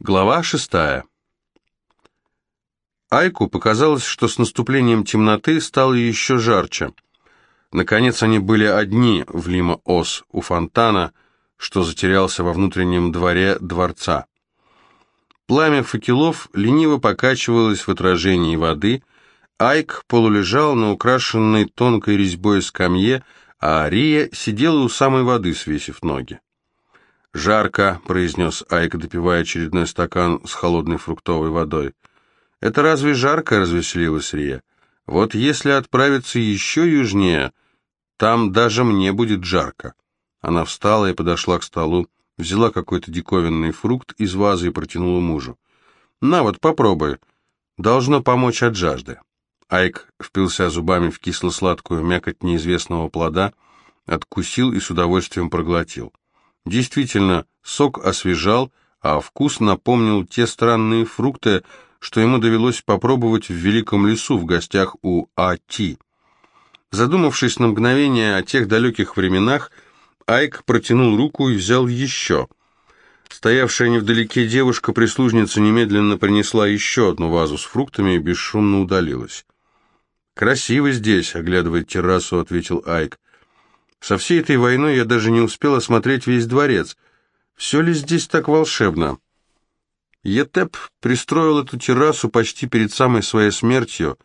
Глава шестая. Айку показалось, что с наступлением темноты стало еще жарче. Наконец они были одни в Лима-Ос, у фонтана, что затерялся во внутреннем дворе дворца. Пламя факелов лениво покачивалось в отражении воды, Айк полулежал на украшенной тонкой резьбой скамье, а Рия сидела у самой воды, свесив ноги. «Жарко», — произнес Айк, допивая очередной стакан с холодной фруктовой водой. «Это разве жарко?» — развеселилась Рия. «Вот если отправиться еще южнее, там даже мне будет жарко». Она встала и подошла к столу взяла какой-то диковинный фрукт из вазы и протянула мужу. «На вот, попробуй. Должно помочь от жажды». Айк впился зубами в кисло-сладкую мякоть неизвестного плода, откусил и с удовольствием проглотил. Действительно, сок освежал, а вкус напомнил те странные фрукты, что ему довелось попробовать в Великом лесу в гостях у А.Т. Задумавшись на мгновение о тех далеких временах, Айк протянул руку и взял еще. Стоявшая невдалеке девушка-прислужница немедленно принесла еще одну вазу с фруктами и бесшумно удалилась. «Красиво здесь», — оглядывая террасу, ответил Айк. «Со всей этой войной я даже не успел осмотреть весь дворец. Все ли здесь так волшебно?» Етеп пристроил эту террасу почти перед самой своей смертью.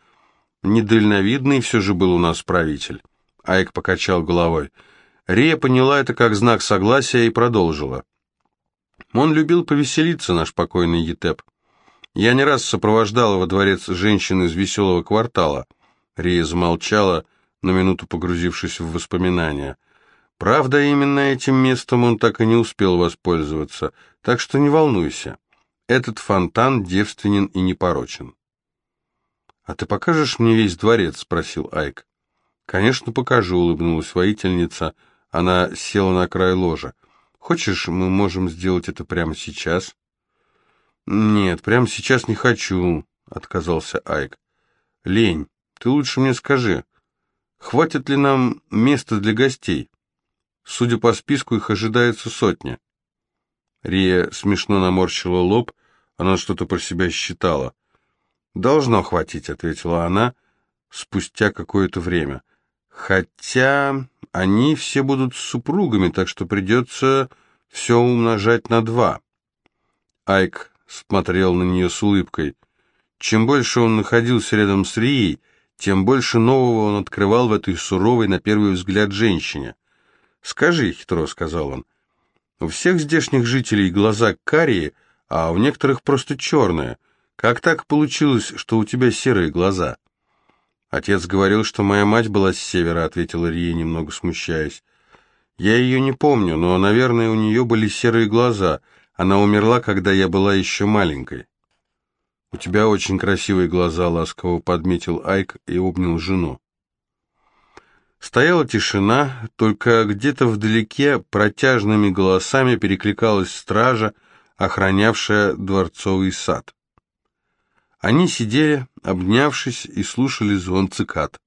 Недальновидный все же был у нас правитель. Айк покачал головой. Рия поняла это как знак согласия и продолжила. Он любил повеселиться, наш покойный Етеп. Я не раз сопровождала во дворец женщин из веселого квартала. Рия замолчала, на минуту погрузившись в воспоминания. Правда, именно этим местом он так и не успел воспользоваться, так что не волнуйся. Этот фонтан девственен и непорочен. «А ты покажешь мне весь дворец?» — спросил Айк. «Конечно, покажу», — улыбнулась воительница, — она села на край ложа. «Хочешь, мы можем сделать это прямо сейчас?» «Нет, прямо сейчас не хочу», — отказался Айк. «Лень, ты лучше мне скажи, хватит ли нам места для гостей? Судя по списку, их ожидается сотня». Рия смешно наморщила лоб, она что-то про себя считала. «Должно хватить», — ответила она спустя какое-то время. «Хотя они все будут супругами, так что придется все умножать на два. Айк смотрел на нее с улыбкой. Чем больше он находился рядом с Рией, тем больше нового он открывал в этой суровой, на первый взгляд, женщине. «Скажи», — хитро сказал он, — «у всех здешних жителей глаза карие, а у некоторых просто черные. Как так получилось, что у тебя серые глаза?» «Отец говорил, что моя мать была с севера», — ответила Рия, немного смущаясь. «Я ее не помню, но, наверное, у нее были серые глаза. Она умерла, когда я была еще маленькой». «У тебя очень красивые глаза», — ласково подметил Айк и обнял жену. Стояла тишина, только где-то вдалеке протяжными голосами перекликалась стража, охранявшая дворцовый сад. Они сидели, обнявшись, и слушали звон цикад.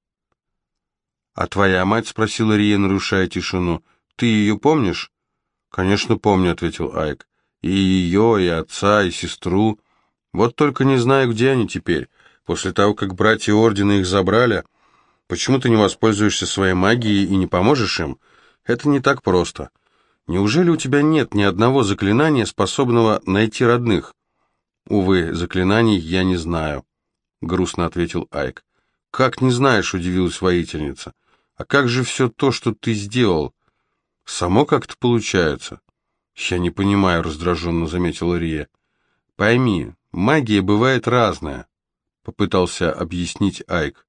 «А твоя мать?» — спросила Рия, нарушая тишину. «Ты ее помнишь?» «Конечно, помню», — ответил Айк. «И ее, и отца, и сестру. Вот только не знаю, где они теперь. После того, как братья Ордена их забрали, почему ты не воспользуешься своей магией и не поможешь им? Это не так просто. Неужели у тебя нет ни одного заклинания, способного найти родных?» «Увы, заклинаний я не знаю», — грустно ответил Айк. «Как не знаешь?» — удивилась воительница. «А как же все то, что ты сделал? Само как-то получается». «Я не понимаю», — раздраженно заметила Рия. «Пойми, магия бывает разная», — попытался объяснить Айк.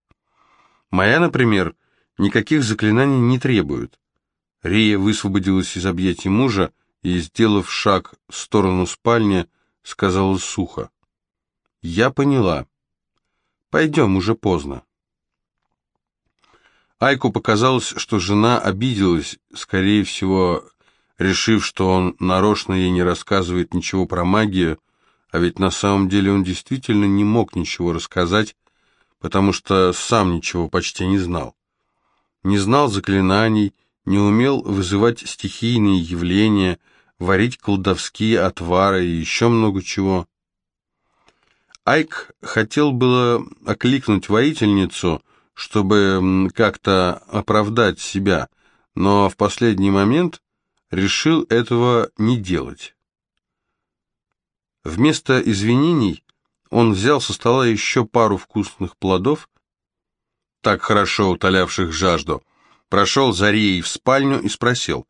«Моя, например, никаких заклинаний не требует». Рия высвободилась из объятий мужа и, сделав шаг в сторону спальни, — сказала сухо. «Я поняла. Пойдем, уже поздно». Айку показалось, что жена обиделась, скорее всего, решив, что он нарочно ей не рассказывает ничего про магию, а ведь на самом деле он действительно не мог ничего рассказать, потому что сам ничего почти не знал. Не знал заклинаний, не умел вызывать стихийные явления – варить колдовские отвары и еще много чего. Айк хотел было окликнуть воительницу, чтобы как-то оправдать себя, но в последний момент решил этого не делать. Вместо извинений он взял со стола еще пару вкусных плодов, так хорошо утолявших жажду, прошел за Рией в спальню и спросил,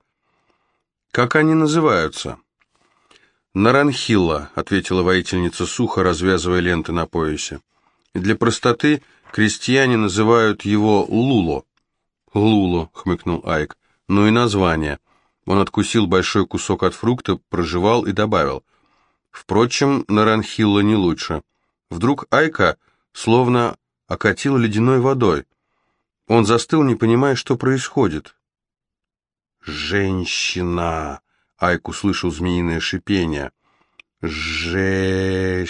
«Как они называются?» «Наранхилла», — ответила воительница сухо, развязывая ленты на поясе. Для простоты крестьяне называют его Луло. «Луло», — хмыкнул Айк, — «ну и название». Он откусил большой кусок от фрукта, прожевал и добавил. Впрочем, Наранхилла не лучше. Вдруг Айка словно окатила ледяной водой. Он застыл, не понимая, что происходит. «Женщина!» Айк услышал змеиное шипение. «Женщина!»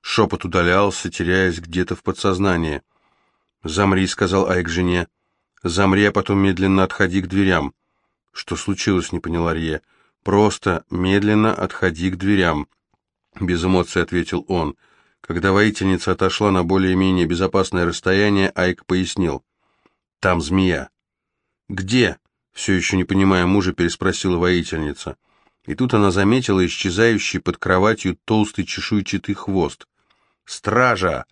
Шепот удалялся, теряясь где-то в подсознании. «Замри», — сказал Айк жене. «Замри, а потом медленно отходи к дверям». «Что случилось?» — не поняла Рия. «Просто медленно отходи к дверям», — без эмоций ответил он. Когда воительница отошла на более-менее безопасное расстояние, Айк пояснил. «Там змея». «Где?» Все еще не понимая мужа, переспросила воительница. И тут она заметила исчезающий под кроватью толстый чешуйчатый хвост. «Стража!»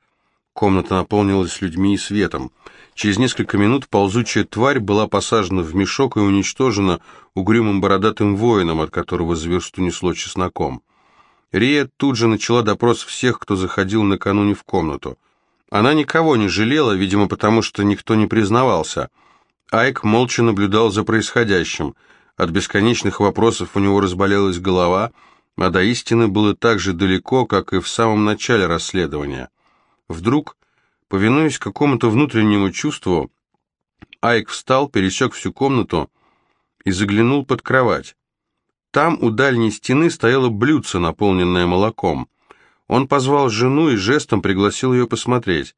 Комната наполнилась людьми и светом. Через несколько минут ползучая тварь была посажена в мешок и уничтожена угрюмым бородатым воином, от которого зверсту несло чесноком. Рия тут же начала допрос всех, кто заходил накануне в комнату. Она никого не жалела, видимо, потому что никто не признавался – Айк молча наблюдал за происходящим. От бесконечных вопросов у него разболелась голова, а до истины было так же далеко, как и в самом начале расследования. Вдруг, повинуясь какому-то внутреннему чувству, Айк встал, пересек всю комнату и заглянул под кровать. Там у дальней стены стояло блюдце, наполненное молоком. Он позвал жену и жестом пригласил ее посмотреть.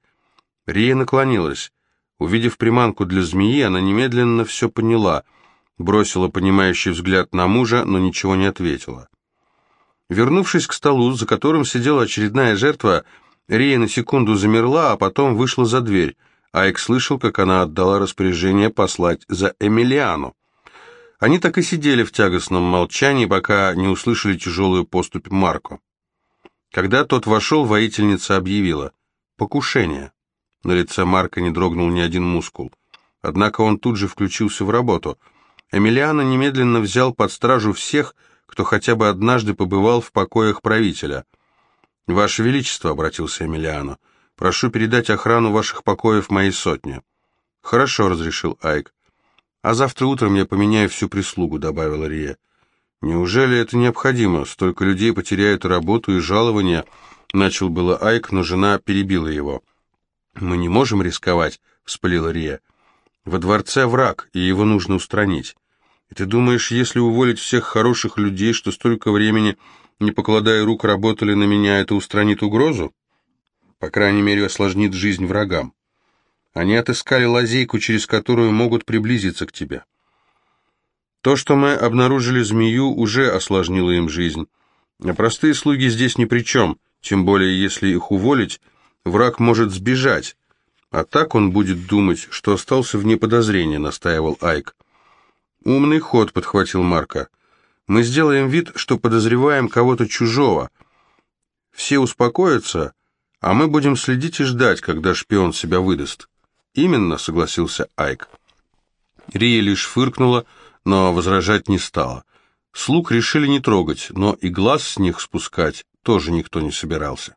Рия наклонилась. Увидев приманку для змеи, она немедленно все поняла, бросила понимающий взгляд на мужа, но ничего не ответила. Вернувшись к столу, за которым сидела очередная жертва, Рия на секунду замерла, а потом вышла за дверь. Айк слышал, как она отдала распоряжение послать за Эмилиану. Они так и сидели в тягостном молчании, пока не услышали тяжелую поступь Марко. Когда тот вошел, воительница объявила «Покушение». На лице Марка не дрогнул ни один мускул. Однако он тут же включился в работу. Эмилиано немедленно взял под стражу всех, кто хотя бы однажды побывал в покоях правителя. «Ваше Величество», — обратился Эмилиано, — «прошу передать охрану ваших покоев моей сотне». «Хорошо», — разрешил Айк. «А завтра утром я поменяю всю прислугу», — добавила Рия. «Неужели это необходимо? Столько людей потеряют работу и жалования», — начал было Айк, но жена перебила его. «Мы не можем рисковать», — вспылила Рия. «Во дворце враг, и его нужно устранить. И ты думаешь, если уволить всех хороших людей, что столько времени, не покладая рук, работали на меня, это устранит угрозу? По крайней мере, осложнит жизнь врагам. Они отыскали лазейку, через которую могут приблизиться к тебе. То, что мы обнаружили змею, уже осложнило им жизнь. А простые слуги здесь ни при чем, тем более если их уволить, Враг может сбежать, а так он будет думать, что остался вне подозрения, настаивал Айк. Умный ход, подхватил Марка. Мы сделаем вид, что подозреваем кого-то чужого. Все успокоятся, а мы будем следить и ждать, когда шпион себя выдаст. Именно, согласился Айк. Рия лишь фыркнула, но возражать не стала. Слуг решили не трогать, но и глаз с них спускать тоже никто не собирался.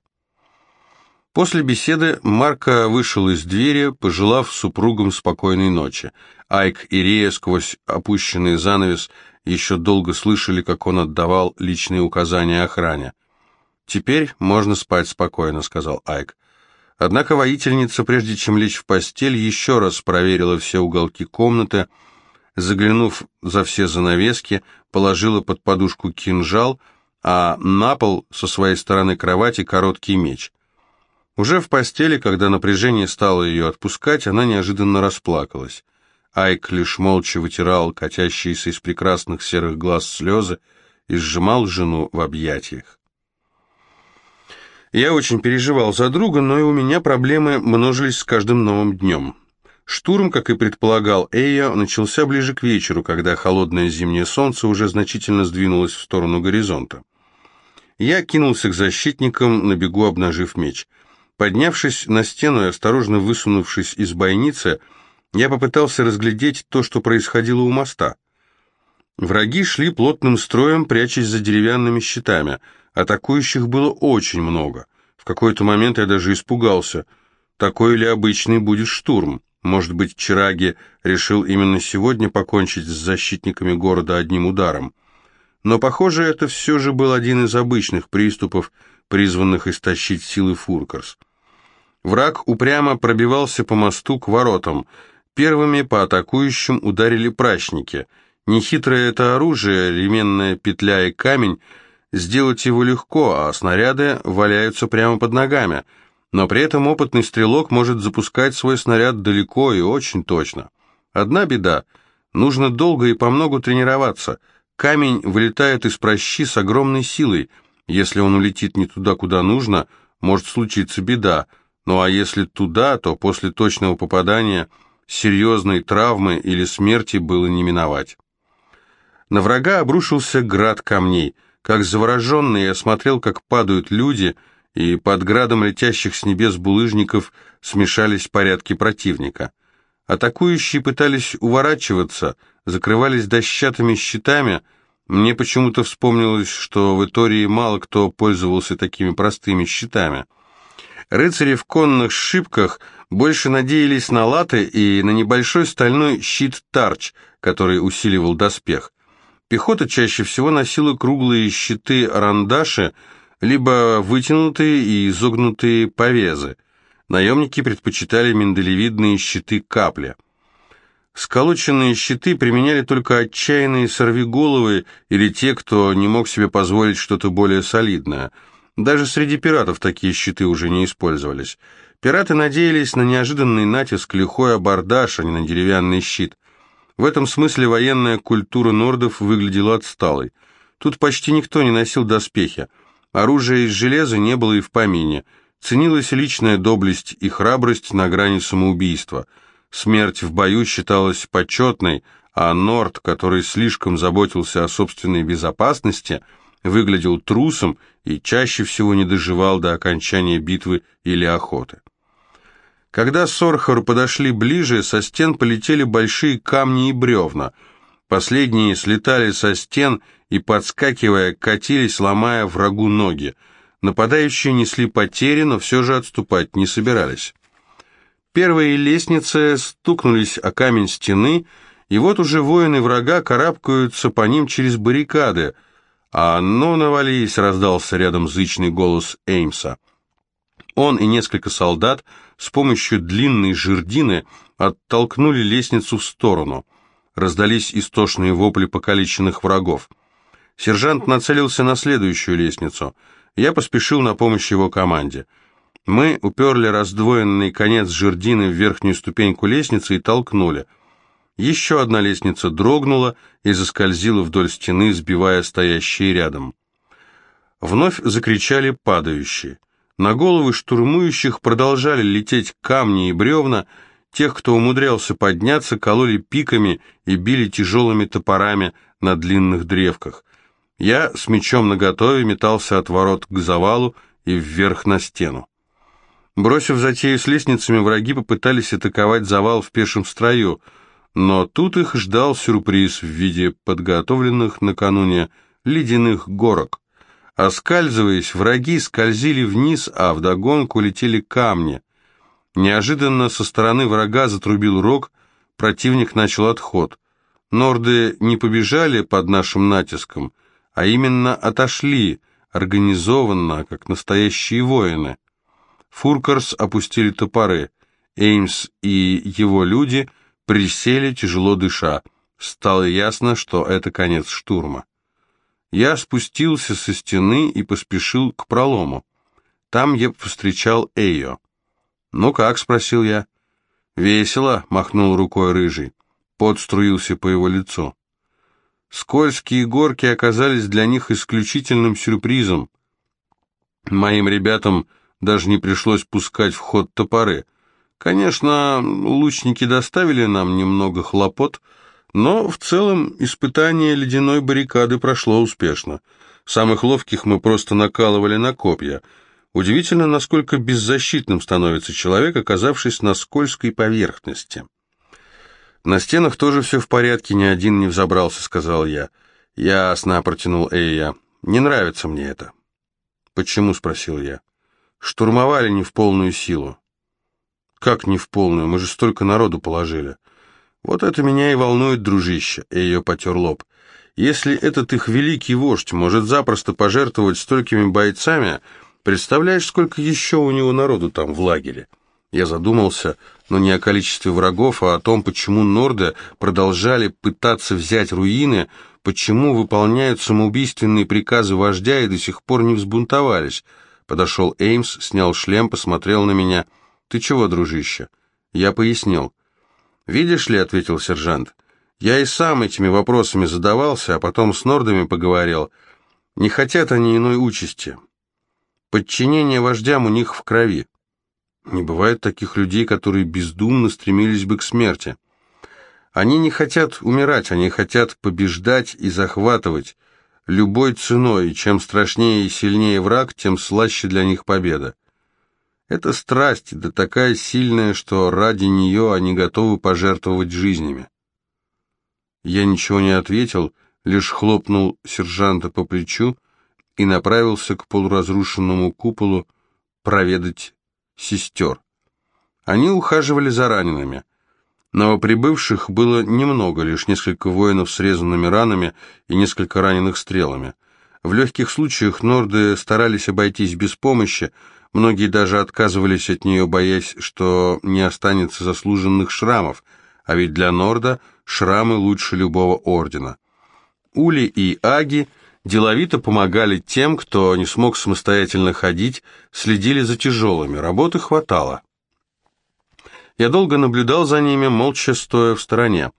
После беседы Марко вышел из двери, пожелав супругам спокойной ночи. Айк и Рия сквозь опущенный занавес еще долго слышали, как он отдавал личные указания охране. «Теперь можно спать спокойно», — сказал Айк. Однако воительница, прежде чем лечь в постель, еще раз проверила все уголки комнаты, заглянув за все занавески, положила под подушку кинжал, а на пол со своей стороны кровати короткий меч — уже в постели, когда напряжение стало ее отпускать, она неожиданно расплакалась. Айк лишь молча вытирал катящиеся из прекрасных серых глаз слезы и сжимал жену в объятиях. Я очень переживал за друга, но и у меня проблемы множились с каждым новым днем. Штурм, как и предполагал Эйо, начался ближе к вечеру, когда холодное зимнее солнце уже значительно сдвинулось в сторону горизонта. Я кинулся к защитникам, на бегу обнажив меч. Поднявшись на стену и осторожно высунувшись из бойницы, я попытался разглядеть то, что происходило у моста. Враги шли плотным строем, прячась за деревянными щитами. Атакующих было очень много. В какой-то момент я даже испугался. Такой ли обычный будет штурм? Может быть, Чираги решил именно сегодня покончить с защитниками города одним ударом. Но, похоже, это все же был один из обычных приступов, призванных истощить силы Фуркарс. Враг упрямо пробивался по мосту к воротам. Первыми по атакующим ударили прачники. Нехитрое это оружие, ременная петля и камень, сделать его легко, а снаряды валяются прямо под ногами – но при этом опытный стрелок может запускать свой снаряд далеко и очень точно. Одна беда – нужно долго и помногу тренироваться. Камень вылетает из прощи с огромной силой. Если он улетит не туда, куда нужно, может случиться беда. Ну а если туда, то после точного попадания серьезной травмы или смерти было не миновать. На врага обрушился град камней. Как завороженный я смотрел, как падают люди – и под градом летящих с небес булыжников смешались порядки противника. Атакующие пытались уворачиваться, закрывались дощатыми щитами. Мне почему-то вспомнилось, что в Итории мало кто пользовался такими простыми щитами. Рыцари в конных шибках больше надеялись на латы и на небольшой стальной щит-тарч, который усиливал доспех. Пехота чаще всего носила круглые щиты-рандаши, либо вытянутые и изогнутые повезы. Наемники предпочитали миндалевидные щиты капля. Сколоченные щиты применяли только отчаянные сорвиголовы или те, кто не мог себе позволить что-то более солидное. Даже среди пиратов такие щиты уже не использовались. Пираты надеялись на неожиданный натиск, лихой абордаж, а не на деревянный щит. В этом смысле военная культура нордов выглядела отсталой. Тут почти никто не носил доспехи. Оружия из железа не было и в помине. Ценилась личная доблесть и храбрость на грани самоубийства. Смерть в бою считалась почетной, а Норд, который слишком заботился о собственной безопасности, выглядел трусом и чаще всего не доживал до окончания битвы или охоты. Когда Сорхару подошли ближе, со стен полетели большие камни и бревна. Последние слетали со стен и, подскакивая, катились, ломая врагу ноги. Нападающие несли потери, но все же отступать не собирались. Первые лестницы стукнулись о камень стены, и вот уже воины врага карабкаются по ним через баррикады. «А ну, навались!» — раздался рядом зычный голос Эймса. Он и несколько солдат с помощью длинной жердины оттолкнули лестницу в сторону. Раздались истошные вопли покалеченных врагов. Сержант нацелился на следующую лестницу. Я поспешил на помощь его команде. Мы уперли раздвоенный конец жердины в верхнюю ступеньку лестницы и толкнули. Еще одна лестница дрогнула и заскользила вдоль стены, сбивая стоящие рядом. Вновь закричали падающие. На головы штурмующих продолжали лететь камни и бревна, тех, кто умудрялся подняться, кололи пиками и били тяжелыми топорами на длинных древках. Я с мечом наготове метался от ворот к завалу и вверх на стену. Бросив затею с лестницами, враги попытались атаковать завал в пешем строю, но тут их ждал сюрприз в виде подготовленных накануне ледяных горок. Оскальзываясь, враги скользили вниз, а вдогонку летели камни. Неожиданно со стороны врага затрубил рог, противник начал отход. Норды не побежали под нашим натиском, а именно отошли, организованно, как настоящие воины. Фуркарс опустили топоры. Эймс и его люди присели, тяжело дыша. Стало ясно, что это конец штурма. Я спустился со стены и поспешил к пролому. Там я повстречал Эйо. «Ну как?» — спросил я. «Весело», — махнул рукой рыжий. Пот струился по его лицу. Скользкие горки оказались для них исключительным сюрпризом. Моим ребятам даже не пришлось пускать в ход топоры. Конечно, лучники доставили нам немного хлопот, но в целом испытание ледяной баррикады прошло успешно. Самых ловких мы просто накалывали на копья. Удивительно, насколько беззащитным становится человек, оказавшись на скользкой поверхности. «На стенах тоже все в порядке, ни один не взобрался», — сказал я. «Ясно», — протянул Эйя. «Не нравится мне это». «Почему?» — спросил я. «Штурмовали не в полную силу». «Как не в полную? Мы же столько народу положили». «Вот это меня и волнует, дружище», — Эйя потер лоб. «Если этот их великий вождь может запросто пожертвовать столькими бойцами, представляешь, сколько еще у него народу там в лагере?» Я задумался, но не о количестве врагов, а о том, почему норды продолжали пытаться взять руины, почему выполняют самоубийственные приказы вождя и до сих пор не взбунтовались. Подошел Эймс, снял шлем, посмотрел на меня. «Ты чего, дружище?» Я пояснил. «Видишь ли», — ответил сержант, — «я и сам этими вопросами задавался, а потом с нордами поговорил. Не хотят они иной участи. Подчинение вождям у них в крови. Не бывает таких людей, которые бездумно стремились бы к смерти. Они не хотят умирать, они хотят побеждать и захватывать любой ценой, чем страшнее и сильнее враг, тем слаще для них победа. Это страсть, да такая сильная, что ради нее они готовы пожертвовать жизнями. Я ничего не ответил, лишь хлопнул сержанта по плечу и направился к полуразрушенному куполу проведать сестер. Они ухаживали за ранеными. Новоприбывших было немного, лишь несколько воинов с резанными ранами и несколько раненых стрелами. В легких случаях норды старались обойтись без помощи, многие даже отказывались от нее, боясь, что не останется заслуженных шрамов, а ведь для норда шрамы лучше любого ордена. Ули и Аги – деловито помогали тем, кто не смог самостоятельно ходить, следили за тяжелыми, работы хватало. Я долго наблюдал за ними, молча стоя в стороне.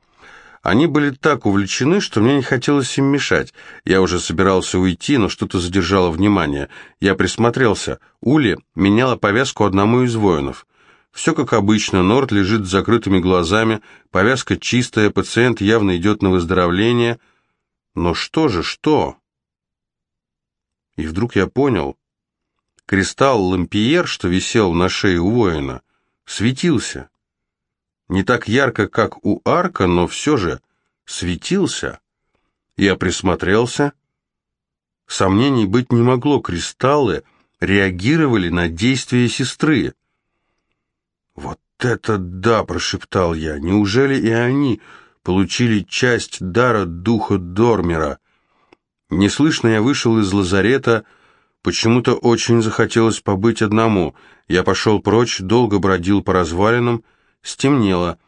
Они были так увлечены, что мне не хотелось им мешать. Я уже собирался уйти, но что-то задержало внимание. Я присмотрелся. Ули меняла повязку одному из воинов. Все как обычно, Норд лежит с закрытыми глазами, повязка чистая, пациент явно идет на выздоровление. Но что же, что? И вдруг я понял. Кристалл лампиер, что висел на шее у воина, светился. Не так ярко, как у арка, но все же светился. Я присмотрелся. Сомнений быть не могло, кристаллы реагировали на действия сестры. «Вот это да!» — прошептал я. «Неужели и они получили часть дара духа Дормера?» Неслышно я вышел из лазарета, почему-то очень захотелось побыть одному. Я пошел прочь, долго бродил по развалинам, стемнело.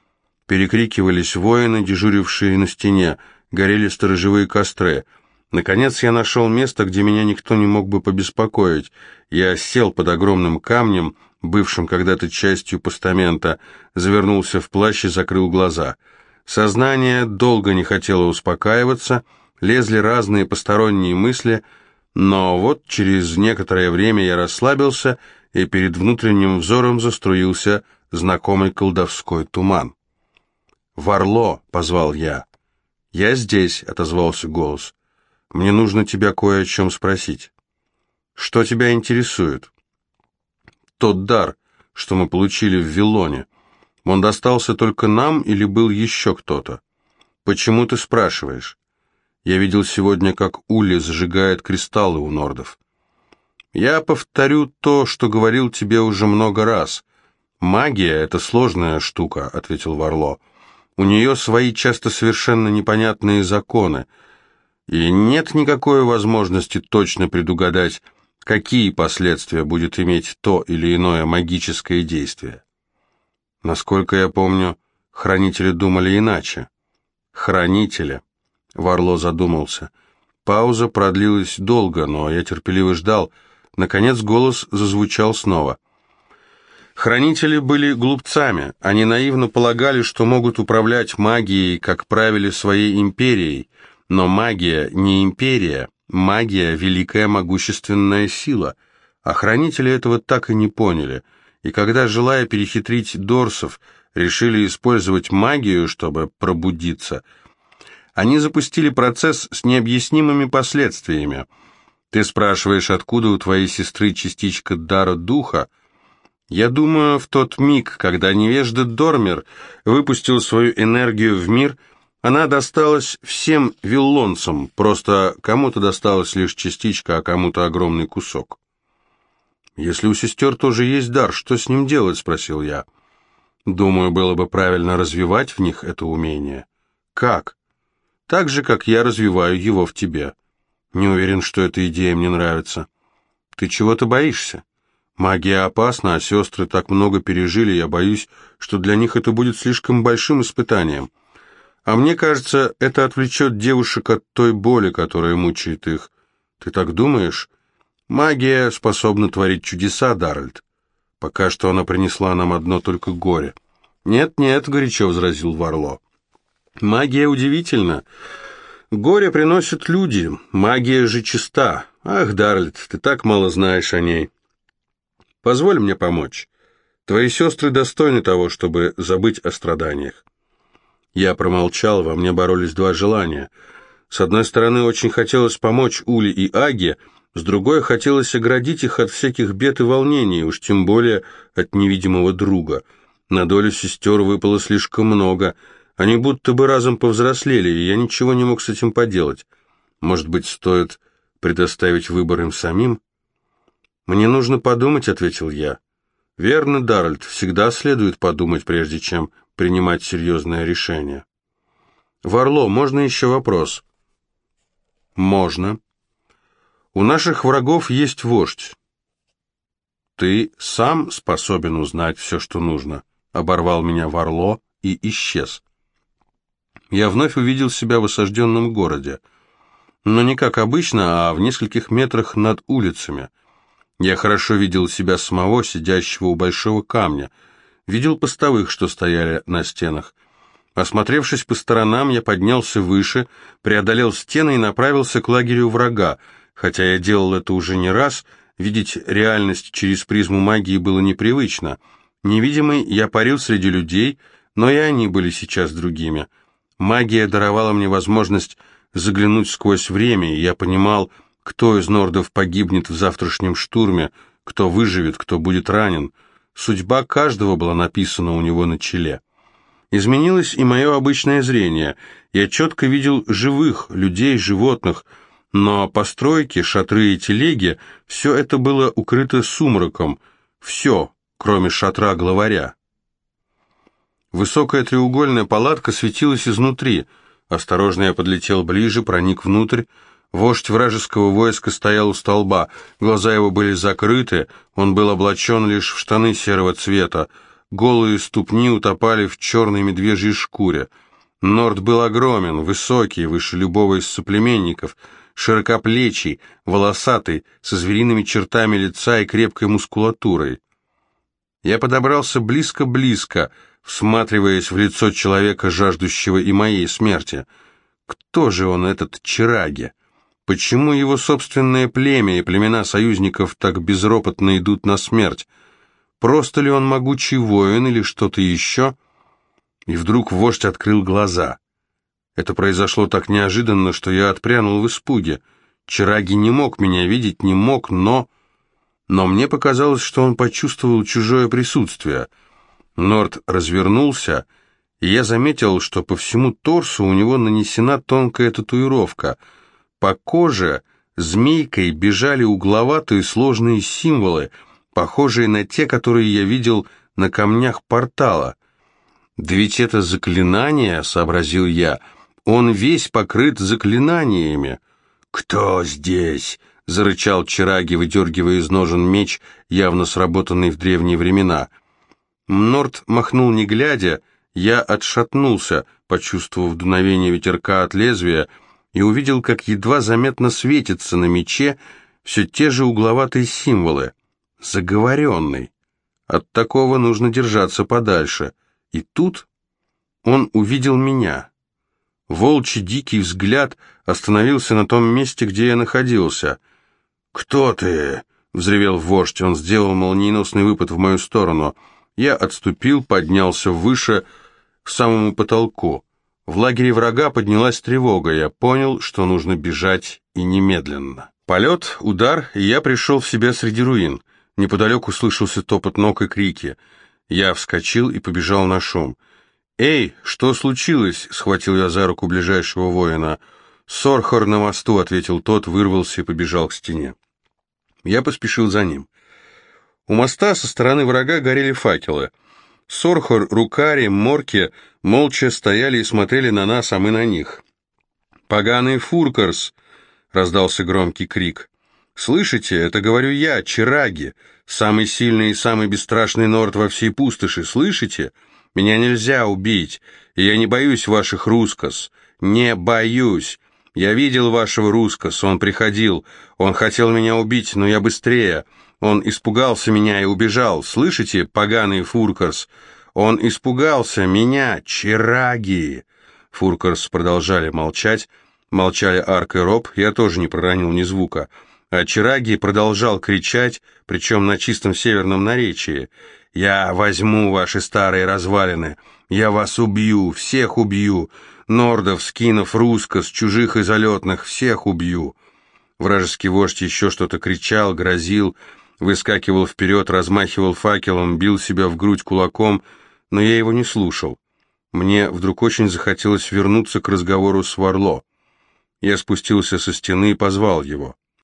Перекрикивались воины, дежурившие на стене, горели сторожевые костры. Наконец я нашел место, где меня никто не мог бы побеспокоить. Я сел под огромным камнем, бывшим когда-то частью постамента, завернулся в плащ и закрыл глаза. Сознание долго не хотело успокаиваться — лезли разные посторонние мысли, но вот через некоторое время я расслабился, и перед внутренним взором заструился знакомый колдовской туман. «Варло!» — позвал я. «Я здесь», — отозвался голос. «Мне нужно тебя кое о чем спросить». «Что тебя интересует?» «Тот дар, что мы получили в Вилоне. Он достался только нам или был еще кто-то?» «Почему ты спрашиваешь?» Я видел сегодня, как Ули сжигает кристаллы у нордов. Я повторю то, что говорил тебе уже много раз. Магия — это сложная штука, — ответил Варло. У нее свои часто совершенно непонятные законы, и нет никакой возможности точно предугадать, какие последствия будет иметь то или иное магическое действие. Насколько я помню, хранители думали иначе. Хранители. Варло задумался. Пауза продлилась долго, но я терпеливо ждал. Наконец голос зазвучал снова. Хранители были глупцами, они наивно полагали, что могут управлять магией, как правили своей империей, но магия не империя, магия – великая могущественная сила, а хранители этого так и не поняли, и когда, желая перехитрить Дорсов, решили использовать магию, чтобы пробудиться, они запустили процесс с необъяснимыми последствиями. Ты спрашиваешь, откуда у твоей сестры частичка дара духа – я думаю, в тот миг, когда невежда Дормер выпустил свою энергию в мир, она досталась всем виллонцам, просто кому-то досталась лишь частичка, а кому-то огромный кусок. «Если у сестер тоже есть дар, что с ним делать?» — спросил я. «Думаю, было бы правильно развивать в них это умение». «Как?» «Так же, как я развиваю его в тебе». «Не уверен, что эта идея мне нравится». «Ты чего-то боишься?» Магия опасна, а сестры так много пережили, я боюсь, что для них это будет слишком большим испытанием. А мне кажется, это отвлечет девушек от той боли, которая мучает их. Ты так думаешь? Магия способна творить чудеса, Даральд. Пока что она принесла нам одно только горе. «Нет-нет», — горячо возразил Варло. «Магия удивительна. Горе приносят люди, магия же чиста. Ах, Даральд, ты так мало знаешь о ней». Позволь мне помочь. Твои сестры достойны того, чтобы забыть о страданиях. Я промолчал, во мне боролись два желания. С одной стороны, очень хотелось помочь Уле и Аге, с другой хотелось оградить их от всяких бед и волнений, уж тем более от невидимого друга. На долю сестер выпало слишком много. Они будто бы разом повзрослели, и я ничего не мог с этим поделать. Может быть, стоит предоставить выбор им самим? «Мне нужно подумать», — ответил я. «Верно, Даральд, всегда следует подумать, прежде чем принимать серьезное решение». «Варло, можно еще вопрос?» «Можно. У наших врагов есть вождь. Ты сам способен узнать все, что нужно», — оборвал меня Варло и исчез. Я вновь увидел себя в осажденном городе, но не как обычно, а в нескольких метрах над улицами — я хорошо видел себя самого, сидящего у большого камня, видел постовых, что стояли на стенах. Осмотревшись по сторонам, я поднялся выше, преодолел стены и направился к лагерю врага. Хотя я делал это уже не раз, видеть реальность через призму магии было непривычно. Невидимый, я парил среди людей, но и они были сейчас другими. Магия даровала мне возможность заглянуть сквозь время, и я понимал, кто из нордов погибнет в завтрашнем штурме, кто выживет, кто будет ранен. Судьба каждого была написана у него на челе. Изменилось и мое обычное зрение. Я четко видел живых, людей, животных, но постройки, шатры и телеги, все это было укрыто сумраком. Все, кроме шатра главаря. Высокая треугольная палатка светилась изнутри. Осторожно я подлетел ближе, проник внутрь, Вождь вражеского войска стоял у столба, глаза его были закрыты, он был облачен лишь в штаны серого цвета, голые ступни утопали в черной медвежьей шкуре. Норд был огромен, высокий, выше любого из соплеменников, широкоплечий, волосатый, со звериными чертами лица и крепкой мускулатурой. Я подобрался близко-близко, всматриваясь в лицо человека, жаждущего и моей смерти. Кто же он, этот Чираги? Почему его собственное племя и племена союзников так безропотно идут на смерть? Просто ли он могучий воин или что-то еще? И вдруг вождь открыл глаза. Это произошло так неожиданно, что я отпрянул в испуге. Чараги не мог меня видеть, не мог, но... Но мне показалось, что он почувствовал чужое присутствие. Норд развернулся, и я заметил, что по всему торсу у него нанесена тонкая татуировка — по коже змейкой бежали угловатые сложные символы, похожие на те, которые я видел на камнях портала. «Да ведь это заклинание», — сообразил я, — «он весь покрыт заклинаниями». «Кто здесь?» — зарычал Чараги, выдергивая из ножен меч, явно сработанный в древние времена. Норт махнул не глядя, я отшатнулся, почувствовав дуновение ветерка от лезвия — и увидел, как едва заметно светятся на мече все те же угловатые символы. Заговоренный. От такого нужно держаться подальше. И тут он увидел меня. Волчий дикий взгляд остановился на том месте, где я находился. «Кто ты?» — взревел вождь. Он сделал молниеносный выпад в мою сторону. Я отступил, поднялся выше, к самому потолку. В лагере врага поднялась тревога. Я понял, что нужно бежать и немедленно. Полет, удар, и я пришел в себя среди руин. Неподалеку слышался топот ног и крики. Я вскочил и побежал на шум. «Эй, что случилось?» — схватил я за руку ближайшего воина. «Сорхор на мосту», — ответил тот, вырвался и побежал к стене. Я поспешил за ним. У моста со стороны врага горели факелы. Сорхор, Рукари, Морки молча стояли и смотрели на нас, а мы на них. «Поганый Фуркарс!» — раздался громкий крик. «Слышите, это говорю я, Чираги, самый сильный и самый бесстрашный норд во всей пустоши, слышите? Меня нельзя убить, и я не боюсь ваших рускос, не боюсь. Я видел вашего рускос, он приходил, он хотел меня убить, но я быстрее. Он испугался меня и убежал, слышите, поганый Фуркарс? Он испугался меня, Чираги!» Фуркарс продолжали молчать, молчали Арк и Роб, я тоже не проронил ни звука. А Чираги продолжал кричать, причем на чистом северном наречии. «Я возьму ваши старые развалины, я вас убью, всех убью, нордов, скинов, рускос, чужих и залетных, всех убью!» Вражеский вождь еще что-то кричал, грозил, выскакивал вперед, размахивал факелом, бил себя в грудь кулаком, но я его не слушал. Мне вдруг очень захотелось вернуться к разговору с Варло. Я спустился со стены и позвал его.